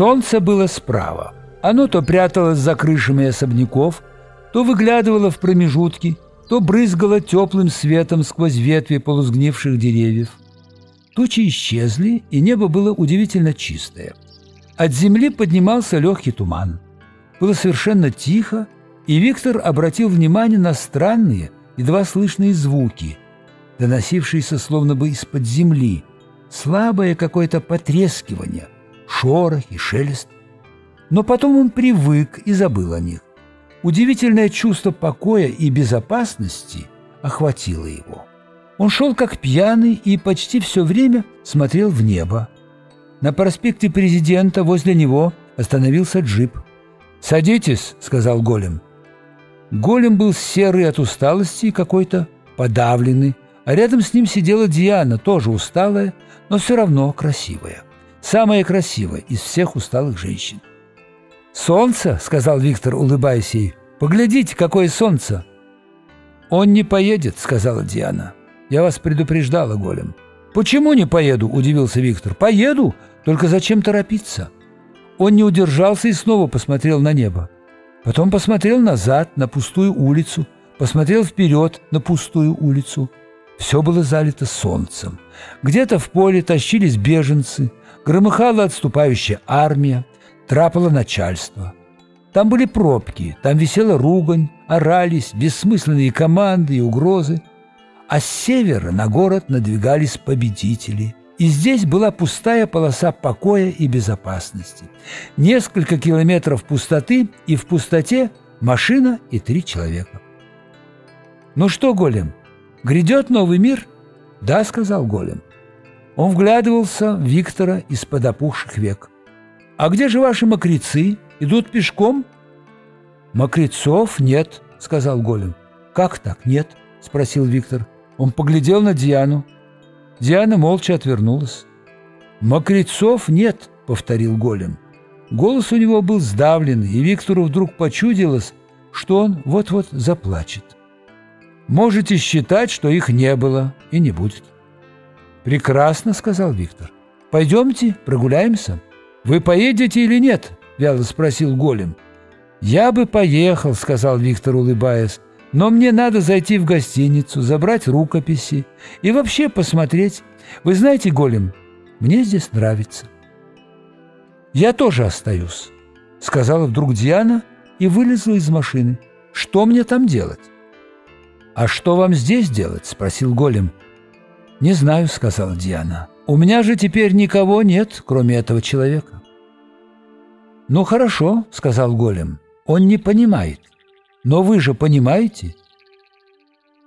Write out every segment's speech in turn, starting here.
Солнце было справа. Оно то пряталось за крышами особняков, то выглядывало в промежутки, то брызгало теплым светом сквозь ветви полузгнивших деревьев. Тучи исчезли, и небо было удивительно чистое. От земли поднимался легкий туман. Было совершенно тихо, и Виктор обратил внимание на странные, едва слышные звуки, доносившиеся словно бы из-под земли, слабое какое-то потрескивание, шорох и шелест. Но потом он привык и забыл о них. Удивительное чувство покоя и безопасности охватило его. Он шел как пьяный и почти все время смотрел в небо. На проспекте Президента возле него остановился джип. «Садитесь», — сказал Голем. Голем был серый от усталости и какой-то подавленный, а рядом с ним сидела Диана, тоже усталая, но все равно красивая. Самая красивая из всех усталых женщин. «Солнце», — сказал Виктор, улыбаясь ей, — «поглядите, какое солнце!» «Он не поедет», — сказала Диана. «Я вас предупреждала, Голем». «Почему не поеду?» – удивился Виктор. «Поеду, только зачем торопиться?» Он не удержался и снова посмотрел на небо. Потом посмотрел назад, на пустую улицу, посмотрел вперед, на пустую улицу. Все было залито солнцем. Где-то в поле тащились беженцы, громыхала отступающая армия, трапало начальство. Там были пробки, там висела ругань, орались бессмысленные команды и угрозы. А с севера на город надвигались победители – и здесь была пустая полоса покоя и безопасности. Несколько километров пустоты, и в пустоте машина и три человека. «Ну что, Голем, грядет новый мир?» «Да», — сказал Голем. Он вглядывался в Виктора из-под опухших век. «А где же ваши мокрецы? Идут пешком?» «Мокрецов нет», — сказал Голем. «Как так нет?» — спросил Виктор. Он поглядел на Диану. Диана молча отвернулась. «Мокрецов нет», — повторил голем. Голос у него был сдавленный, и Виктору вдруг почудилось, что он вот-вот заплачет. «Можете считать, что их не было и не будет». «Прекрасно», — сказал Виктор. «Пойдемте, прогуляемся». «Вы поедете или нет?» — вяло спросил голем. «Я бы поехал», — сказал Виктор, улыбаясь. Но мне надо зайти в гостиницу, забрать рукописи и вообще посмотреть. Вы знаете, Голем, мне здесь нравится. Я тоже остаюсь, сказала вдруг Диана и вылезла из машины. Что мне там делать? А что вам здесь делать? спросил Голем. Не знаю, сказала Диана. У меня же теперь никого нет, кроме этого человека. Ну хорошо, сказал Голем. Он не понимает. Но вы же понимаете?»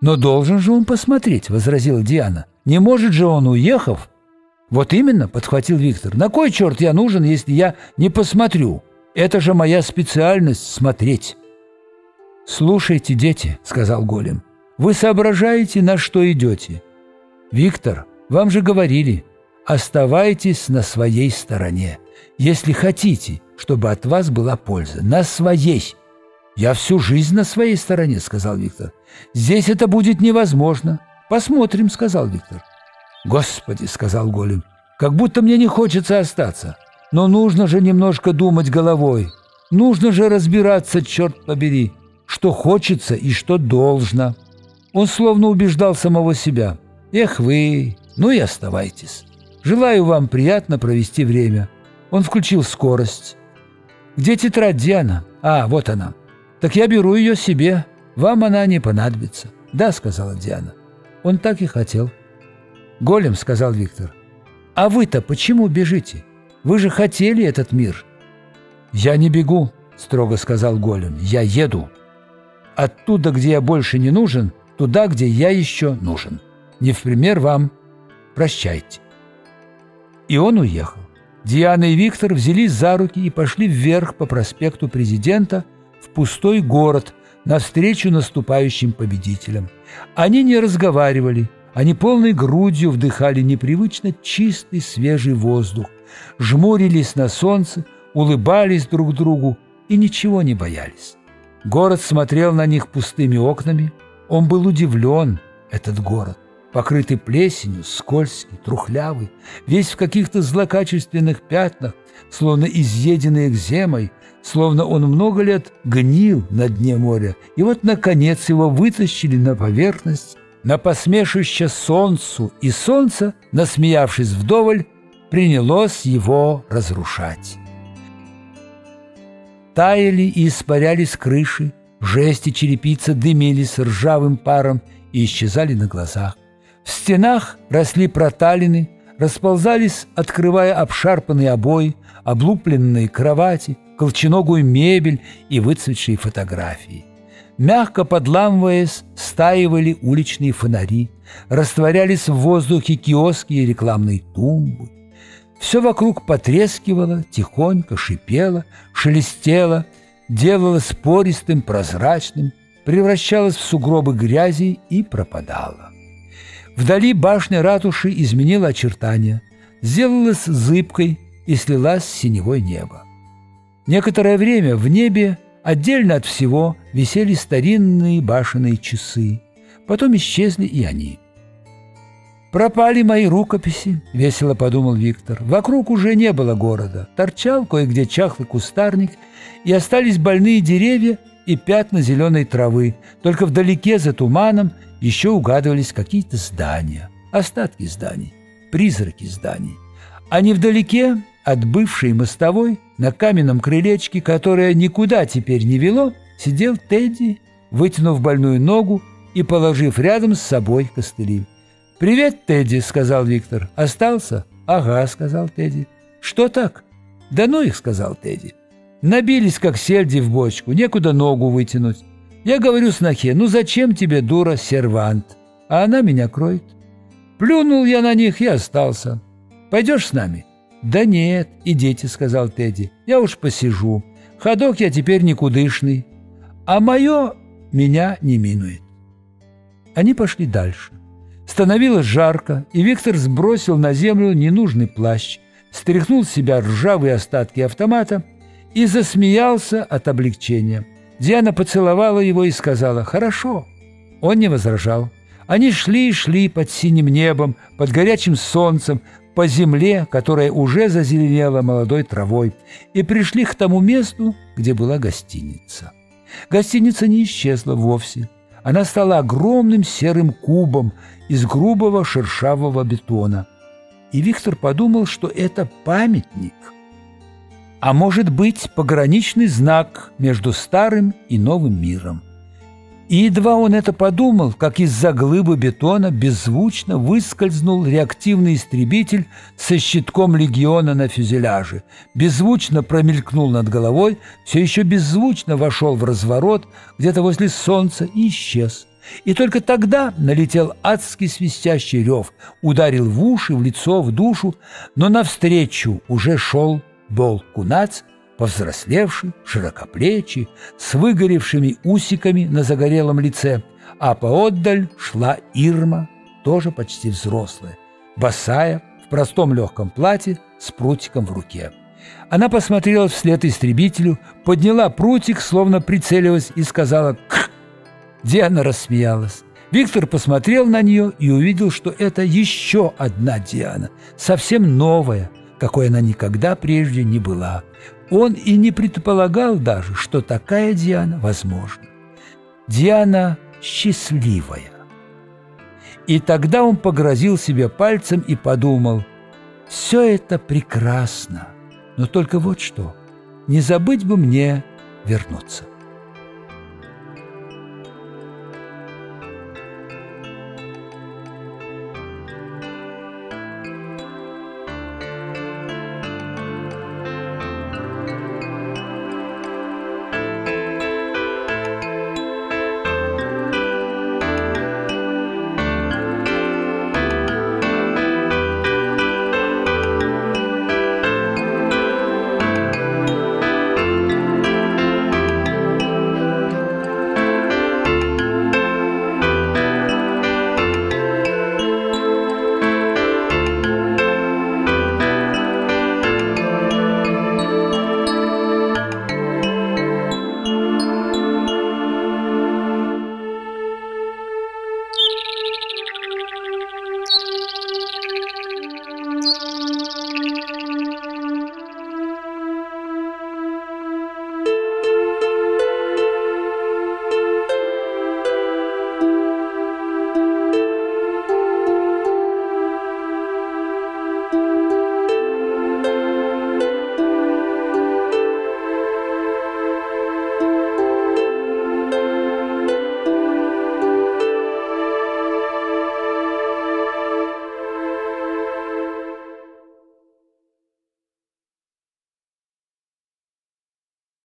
«Но должен же он посмотреть», — возразила Диана. «Не может же он, уехав...» «Вот именно», — подхватил Виктор. «На кой черт я нужен, если я не посмотрю? Это же моя специальность — смотреть». «Слушайте, дети», — сказал Голем. «Вы соображаете, на что идете?» «Виктор, вам же говорили, оставайтесь на своей стороне, если хотите, чтобы от вас была польза. На своей!» «Я всю жизнь на своей стороне», — сказал Виктор. «Здесь это будет невозможно. Посмотрим», — сказал Виктор. «Господи», — сказал Голем, — «как будто мне не хочется остаться. Но нужно же немножко думать головой. Нужно же разбираться, черт побери, что хочется и что должно». Он словно убеждал самого себя. «Эх вы, ну и оставайтесь. Желаю вам приятно провести время». Он включил скорость. «Где тетрадь Диана? А, вот она». «Так я беру ее себе. Вам она не понадобится». «Да», — сказала Диана. Он так и хотел. «Голем», — сказал Виктор. «А вы-то почему бежите? Вы же хотели этот мир». «Я не бегу», — строго сказал Голем. «Я еду. Оттуда, где я больше не нужен, туда, где я еще нужен. Не в пример вам. Прощайте». И он уехал. Диана и Виктор взялись за руки и пошли вверх по проспекту Президента, в пустой город навстречу наступающим победителям. Они не разговаривали, они полной грудью вдыхали непривычно чистый свежий воздух, жмурились на солнце, улыбались друг другу и ничего не боялись. Город смотрел на них пустыми окнами, он был удивлен, этот город. Покрытый плесенью, скользкий, трухлявый, весь в каких-то злокачественных пятнах, словно изъеденный экземой, словно он много лет гнил на дне моря, и вот, наконец, его вытащили на поверхность, на посмешище солнцу, и солнце, насмеявшись вдоволь, принялось его разрушать. Таяли и испарялись крыши, жести черепица дымились ржавым паром и исчезали на глазах. В стенах росли проталины, расползались, открывая обшарпанные обои, облупленные кровати, колченогую мебель и выцветшие фотографии. Мягко подламываясь, стаивали уличные фонари, растворялись в воздухе киоски и рекламные тумбы. Все вокруг потрескивало, тихонько шипело, шелестело, делалось пористым, прозрачным, превращалось в сугробы грязи и пропадало. Вдали башня ратуши изменила очертания, сделалась зыбкой и слилась с синевой неба. Некоторое время в небе отдельно от всего висели старинные башенные часы. Потом исчезли и они. «Пропали мои рукописи», — весело подумал Виктор. Вокруг уже не было города. Торчал кое-где чахлый кустарник, и остались больные деревья и пятна зеленой травы. Только вдалеке, за туманом, еще угадывались какие-то здания, остатки зданий, призраки зданий. А невдалеке от бывшей мостовой на каменном крылечке, которое никуда теперь не вело, сидел Тедди, вытянув больную ногу и положив рядом с собой костыли. «Привет, Тедди», — сказал Виктор. «Остался?» «Ага», — сказал Тедди. «Что так?» «Да ну их», — сказал Тедди. «Набились, как сельди в бочку, некуда ногу вытянуть. Я говорю снохе, ну зачем тебе, дура, сервант? А она меня кроет. Плюнул я на них и остался. Пойдешь с нами?» «Да нет, идите», — сказал Тедди. «Я уж посижу. Ходок я теперь никудышный. А мое меня не минует». Они пошли дальше. Становилось жарко, и Виктор сбросил на землю ненужный плащ, стряхнул с себя ржавые остатки автомата и засмеялся от облегчения. Диана поцеловала его и сказала «Хорошо». Он не возражал. Они шли и шли под синим небом, под горячим солнцем, по земле, которая уже зазеленела молодой травой, и пришли к тому месту, где была гостиница. Гостиница не исчезла вовсе. Она стала огромным серым кубом из грубого шершавого бетона. И Виктор подумал, что это памятник, а может быть пограничный знак между старым и новым миром. И едва он это подумал, как из-за глыбы бетона беззвучно выскользнул реактивный истребитель со щитком легиона на фюзеляже, беззвучно промелькнул над головой, все еще беззвучно вошел в разворот где-то возле солнца и исчез. И только тогда налетел адский свистящий рев, ударил в уши, в лицо, в душу, но навстречу уже шел Бол Кунац повзрослевший, широкоплечий, с выгоревшими усиками на загорелом лице, а поотдаль шла Ирма, тоже почти взрослая, босая, в простом легком платье с прутиком в руке. Она посмотрела вслед истребителю, подняла прутик, словно прицеливаясь, и сказала «Кх!». Диана рассмеялась. Виктор посмотрел на нее и увидел, что это еще одна Диана, совсем новая, какой она никогда прежде не была. Он и не предполагал даже, что такая Диана возможна. Диана счастливая. И тогда он погрозил себе пальцем и подумал, «Все это прекрасно, но только вот что, не забыть бы мне вернуться».